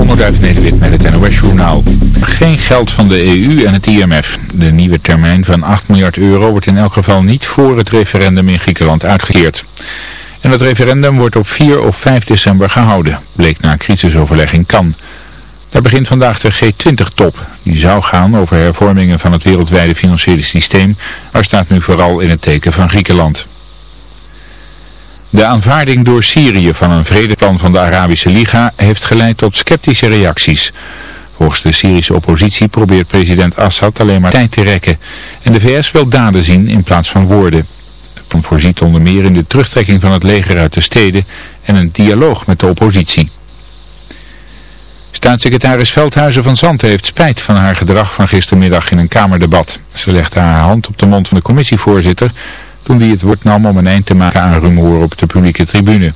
Onderduif Nederwit met het NOS-journaal. Geen geld van de EU en het IMF. De nieuwe termijn van 8 miljard euro wordt in elk geval niet voor het referendum in Griekenland uitgekeerd. En het referendum wordt op 4 of 5 december gehouden, bleek na crisisoverleg in. Daar begint vandaag de G20-top. Die zou gaan over hervormingen van het wereldwijde financiële systeem, maar staat nu vooral in het teken van Griekenland. De aanvaarding door Syrië van een vredeplan van de Arabische Liga heeft geleid tot sceptische reacties. Volgens de Syrische oppositie probeert president Assad alleen maar tijd te rekken. En de VS wil daden zien in plaats van woorden. Het plan voorziet onder meer in de terugtrekking van het leger uit de steden en een dialoog met de oppositie. Staatssecretaris Veldhuizen van Zanten heeft spijt van haar gedrag van gistermiddag in een kamerdebat. Ze legde haar hand op de mond van de commissievoorzitter toen die het woord nam om een eind te maken aan rumoer op de publieke tribune.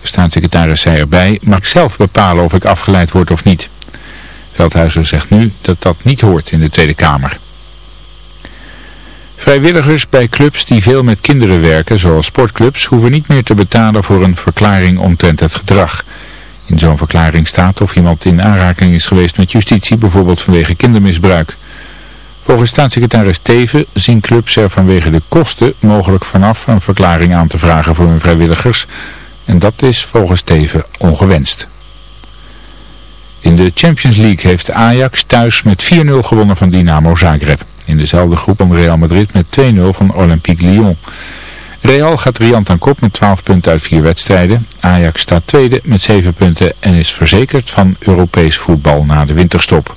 De staatssecretaris zei erbij, mag zelf bepalen of ik afgeleid word of niet. Veldhuizen zegt nu dat dat niet hoort in de Tweede Kamer. Vrijwilligers bij clubs die veel met kinderen werken, zoals sportclubs, hoeven niet meer te betalen voor een verklaring omtrent het gedrag. In zo'n verklaring staat of iemand in aanraking is geweest met justitie, bijvoorbeeld vanwege kindermisbruik. Volgens staatssecretaris Teven zien clubs er vanwege de kosten mogelijk vanaf een verklaring aan te vragen voor hun vrijwilligers. En dat is volgens Teven ongewenst. In de Champions League heeft Ajax thuis met 4-0 gewonnen van Dynamo Zagreb. In dezelfde groep om Real Madrid met 2-0 van Olympique Lyon. Real gaat riant aan kop met 12 punten uit 4 wedstrijden. Ajax staat tweede met 7 punten en is verzekerd van Europees voetbal na de winterstop.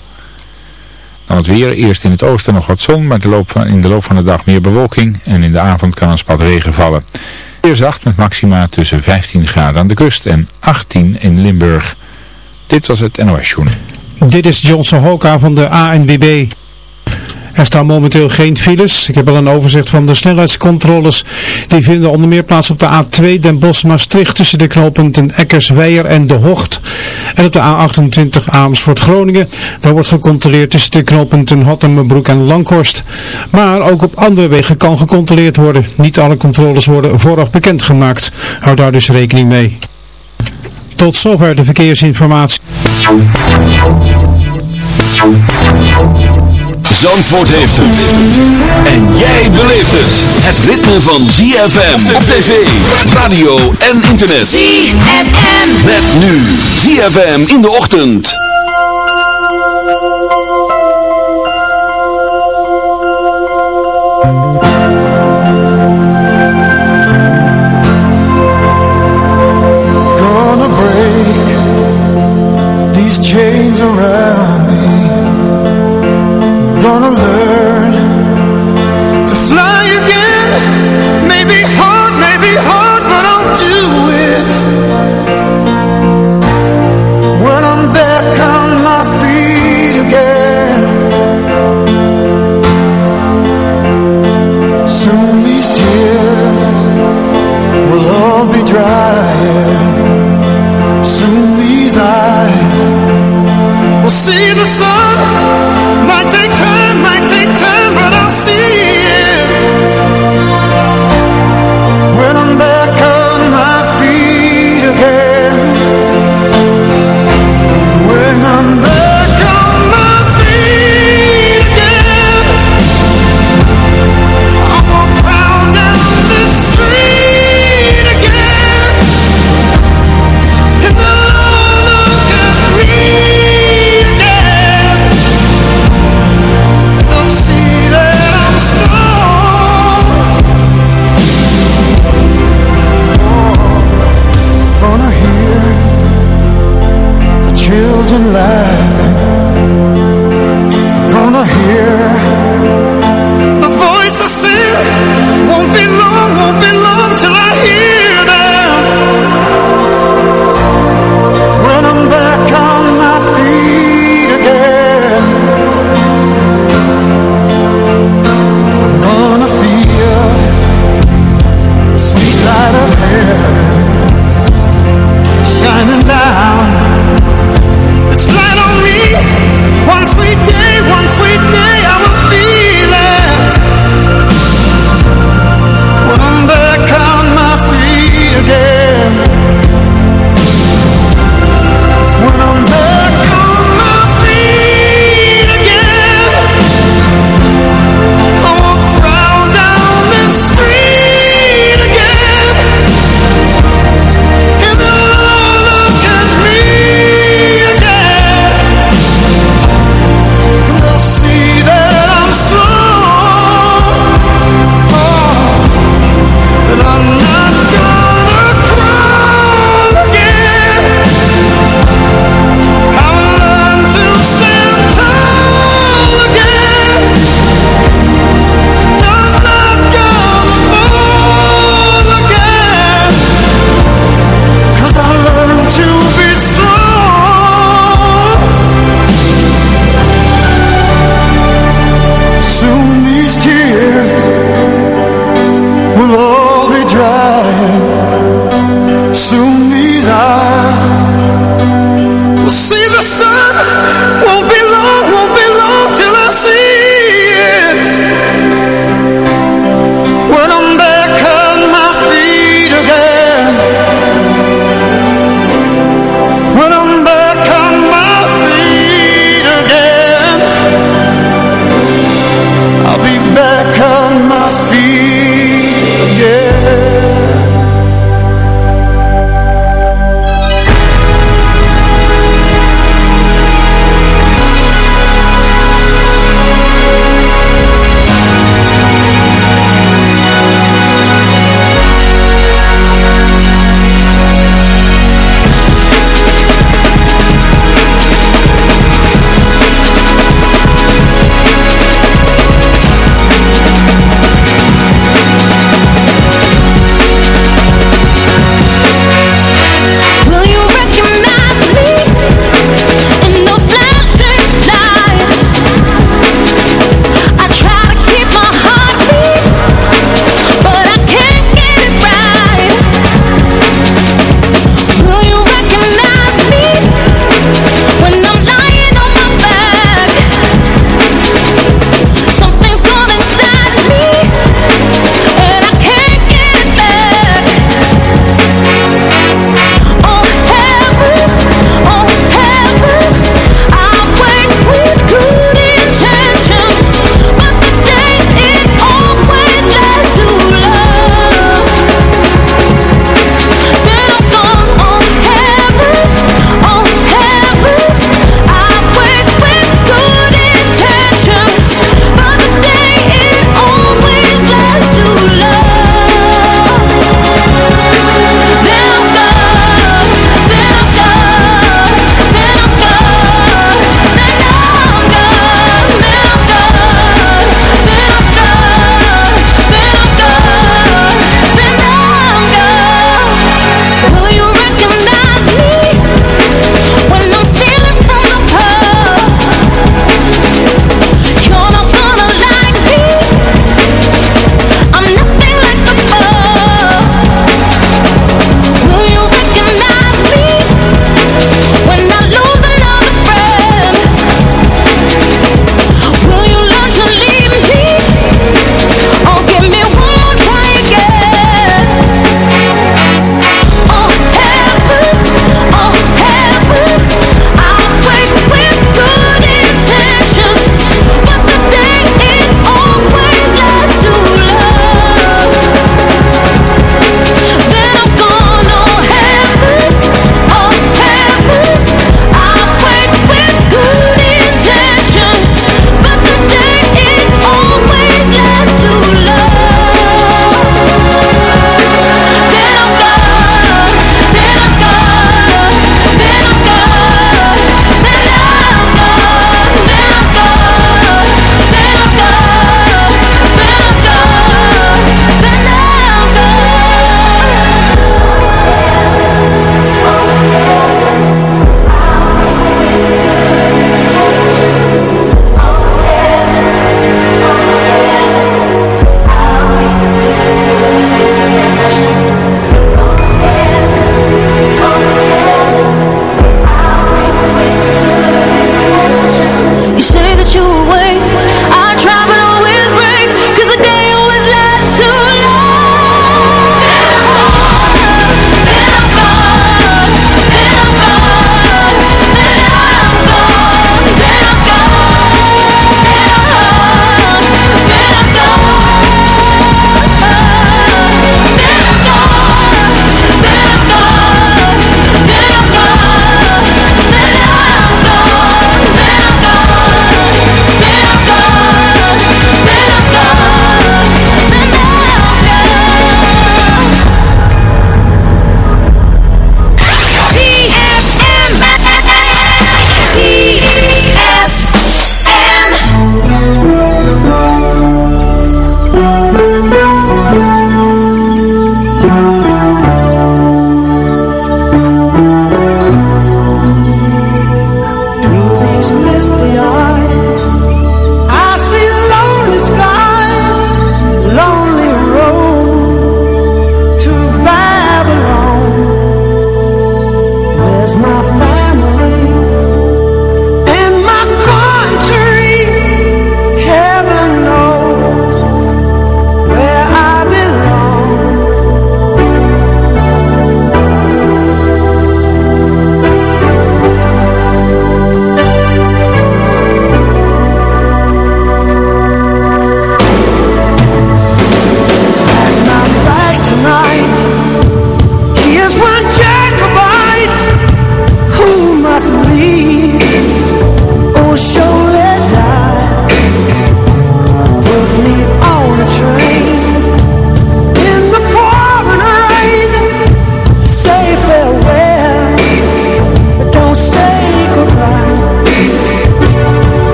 Dan het weer, eerst in het oosten nog wat zon, maar de loop in de loop van de dag meer bewolking en in de avond kan een spat regen vallen. Weer zacht met maxima tussen 15 graden aan de kust en 18 in Limburg. Dit was het NOS Joen. Dit is Johnson Hoka van de ANWB. Er staan momenteel geen files. Ik heb al een overzicht van de snelheidscontroles. Die vinden onder meer plaats op de A2 Den Bosch-Maastricht tussen de knooppunten Eckers-Weijer en De Hocht. En op de A28 Amersfoort-Groningen. Daar wordt gecontroleerd tussen de knooppunten Hottenbroek en Langhorst. Maar ook op andere wegen kan gecontroleerd worden. Niet alle controles worden vooraf bekendgemaakt. Hou daar dus rekening mee. Tot zover de verkeersinformatie. Zandvoort heeft het. En jij beleeft het. Het ritme van ZFM op tv, radio en internet. ZFM. Met nu ZFM in de ochtend. Gonna break these chains around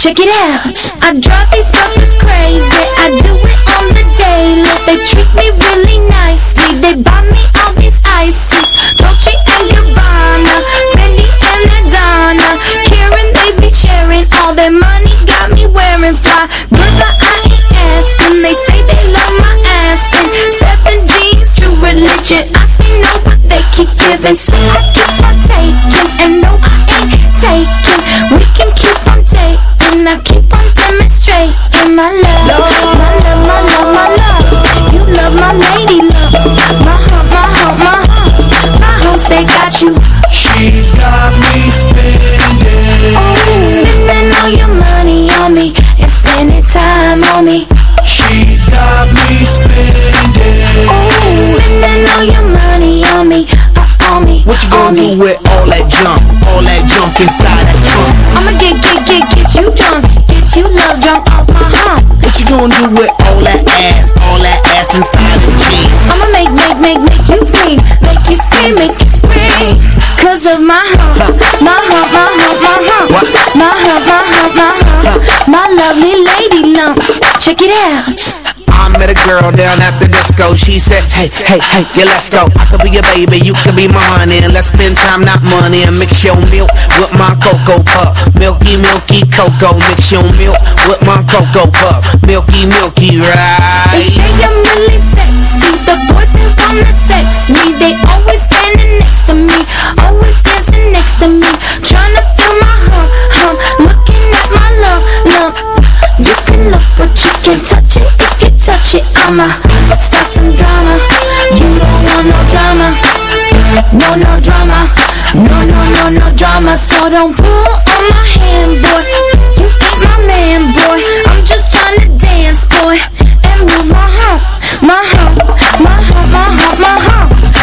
Check it out. I drive these puppies crazy. I do it on the daily. They treat me really nicely. They buy me all these ices. Dolce and Gabbana. Fendi and Adana. Karen, they be sharing all their money. Got me wearing fly. Good, but I ain't asking. They say they love my ass. And seven jeans, true religion. I say no, but they keep giving. So I keep on taking. And no, I ain't taking. We can keep taking. I keep on demonstrating my love. My love, my love, my love. You love my lady love. My hump, my hump, my hump. My humps, they got you. She's got me spending. Oh, spending all your money on me. And spending time on me. She's got me spending. Oh, spending all your money on me. uh, On me. What you gonna me. do with all that junk? All that junk inside that trunk? I'ma inside the jeans? I'ma make, make, make, make you scream Make you scream, make you scream Cause of my hump My hump, my hump, my hump My hump, my hump, my hump My lovely lady lumps Check it out I met a girl down at the disco. She said, Hey, hey, hey, yeah, let's go. I could be your baby, you could be my honey. And let's spend time, not money. And mix your milk with my cocoa pup. Milky, milky cocoa. Mix your milk with my cocoa pup. Milky, milky, right? They say I'm really me. They always standing next to me Always dancing next to me Trying to feel my hump, hump Looking at my lump, lump You can look but you can't touch it. If you touch it I'ma start some drama. You don't want no drama. No, no drama. No, no, no, no drama. So don't pull on my hand, boy. You ain't my man, boy. I'm just trying to dance, boy. And move my hump My hump, my hump, my hump, my hump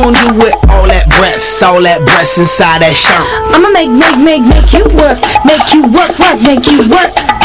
What you with all that breasts? All that breasts inside that shirt? I'ma make, make, make, make you work Make you work, work, make you work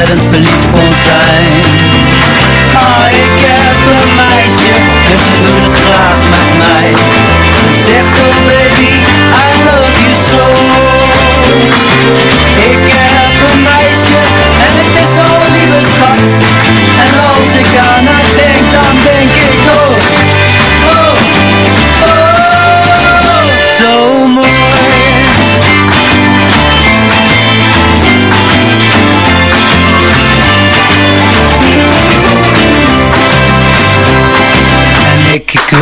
ontzettend verliefd kon zijn.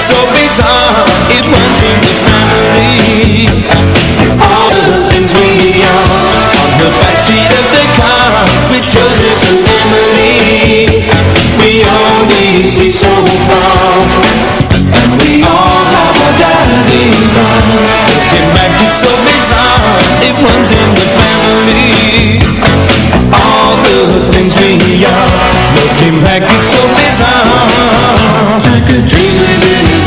so bizarre It runs in the family All the things we are On the backseat of the car We see so far And we all have our Looking back it's so bizarre. It runs in the family All the things we are Looking back it's so bizarre living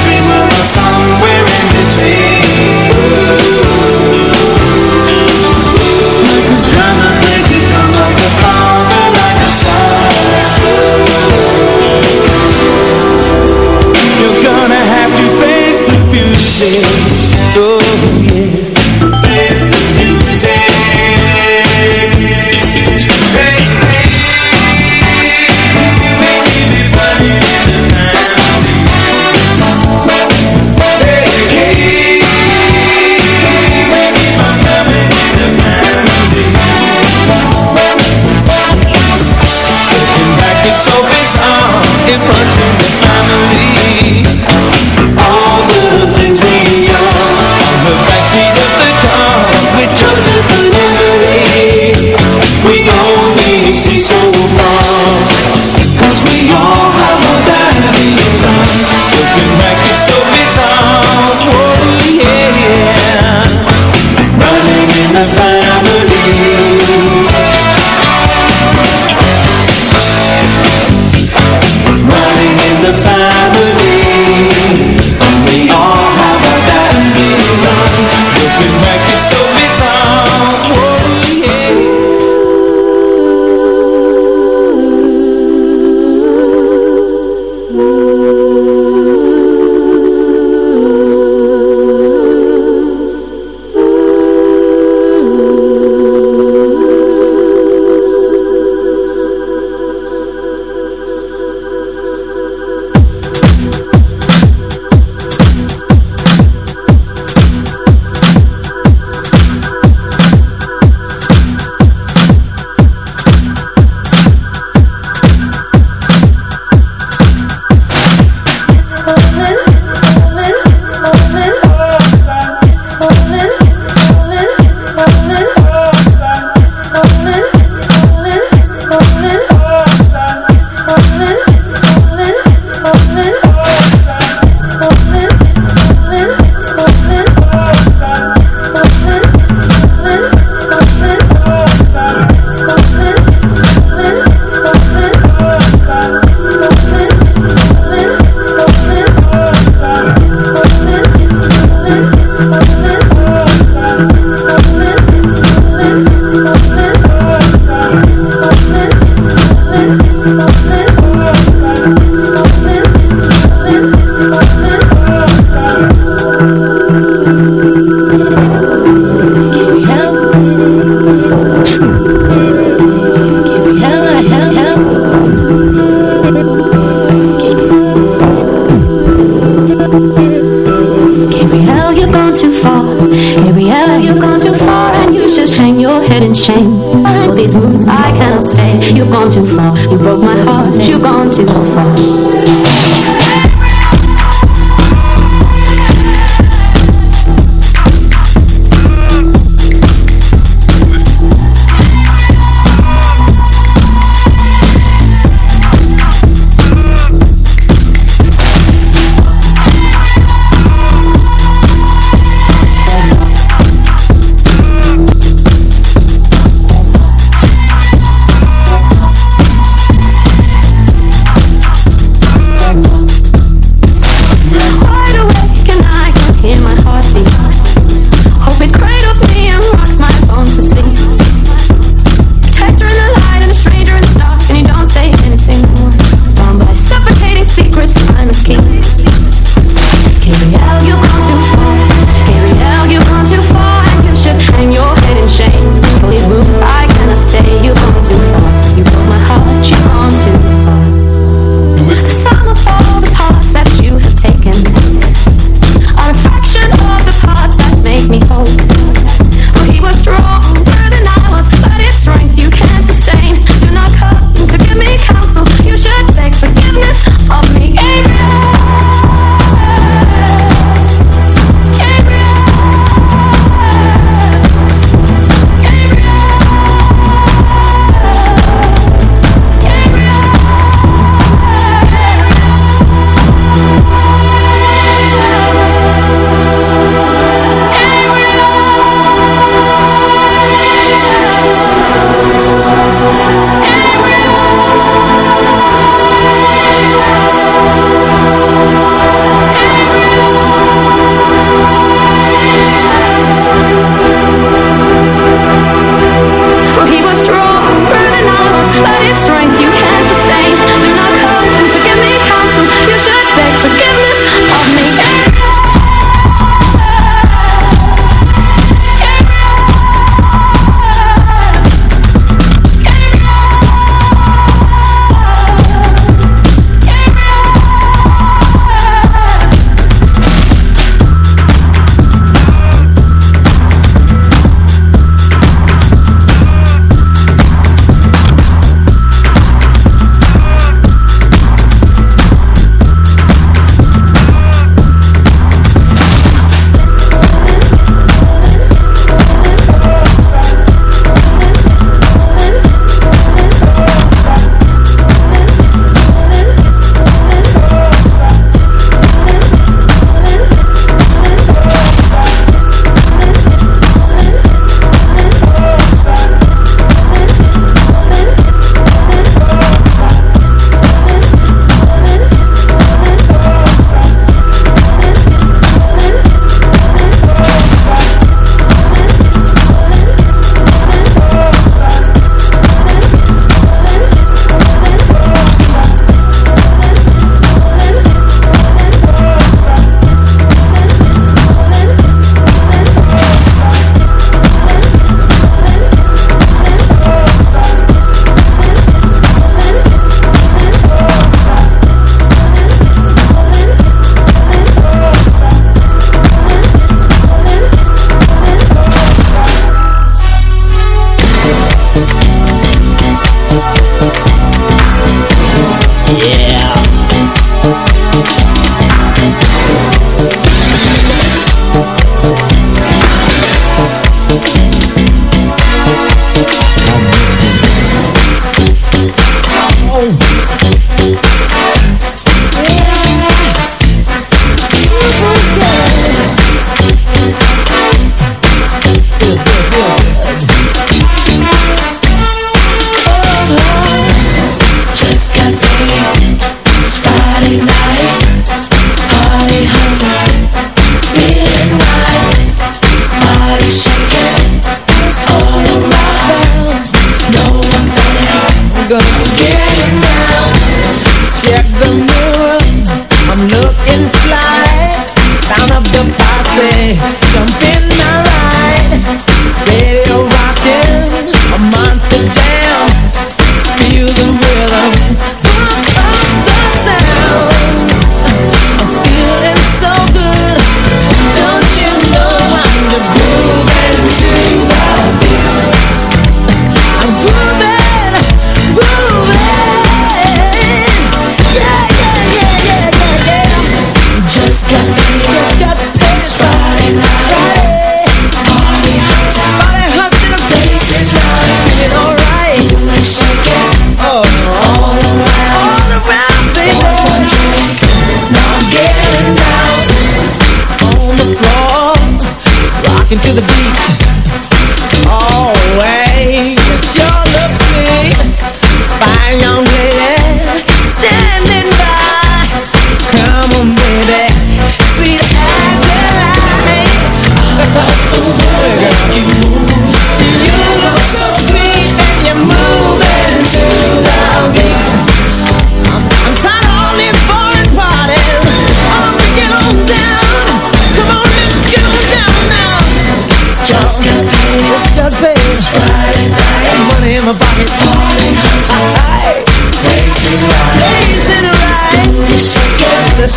to the beat.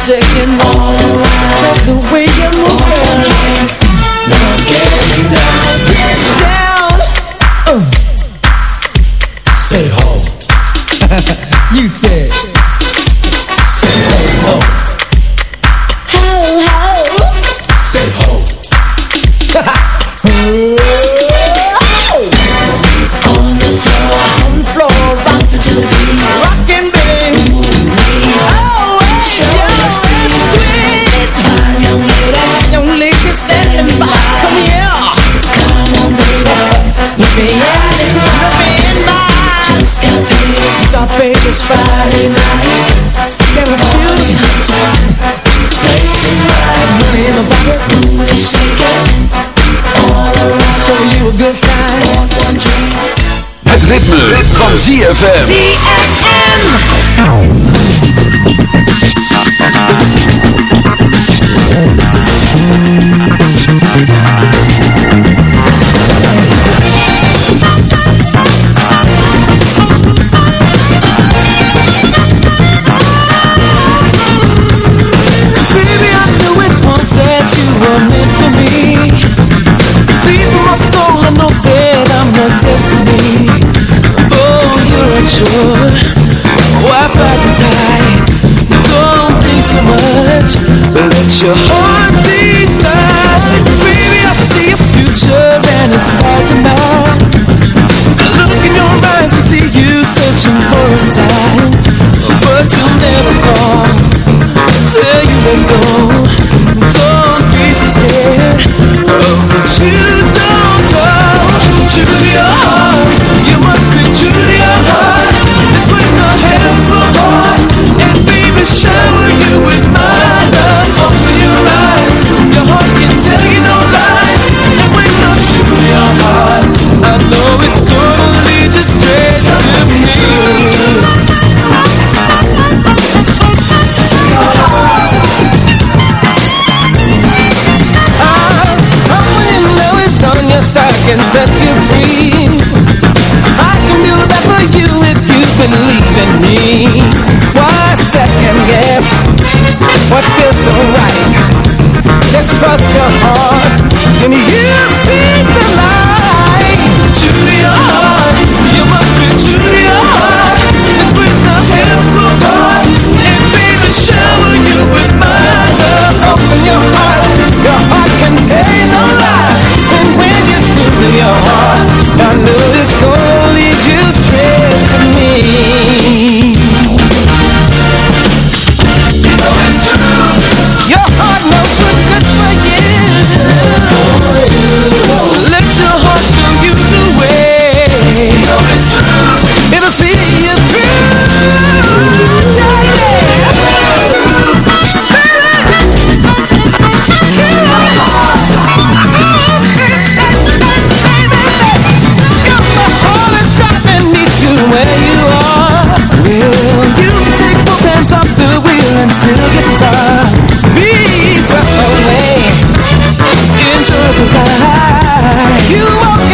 saying no. The way ZFM. ZFM. Let your heart where you are. Will you take both hands off the wheel and still get far? Be enjoy the ride. You won't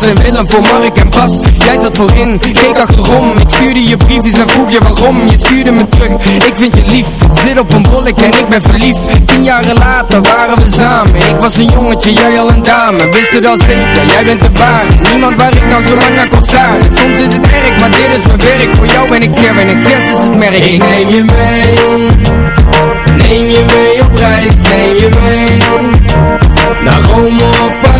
En Willem voor Mark en Bas. Jij zat voorin, keek achterom. Ik stuurde je briefjes en vroeg je waarom. Je stuurde me terug, ik vind je lief. Zit op een bollek en ik ben verliefd. Tien jaren later waren we samen. Ik was een jongetje, jij al een dame. Wist het al zeker, jij bent de baan Niemand waar ik nou zo lang naar kon staan Soms is het erg, maar dit is mijn werk. Voor jou ben ik Ger en Gers is het merk. Ik neem je mee. Neem je mee op reis, neem je mee. Naar Rome of Parijs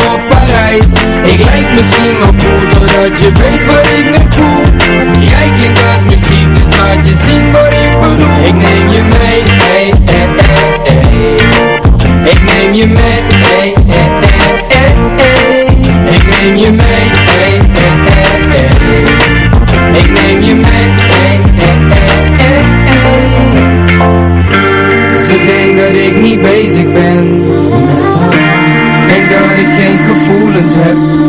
Ik lijk misschien wel cool Doordat je weet wat ik nu voel Jij klinkt als muziek Dus laat je zien wat ik bedoel Ik neem je mee hey, hey, hey, hey. Ik neem je mee hey, hey, hey, hey. Ik neem je mee hey, hey, hey, hey. Ik gevoelens heb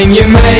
bedoel Ik neem je mee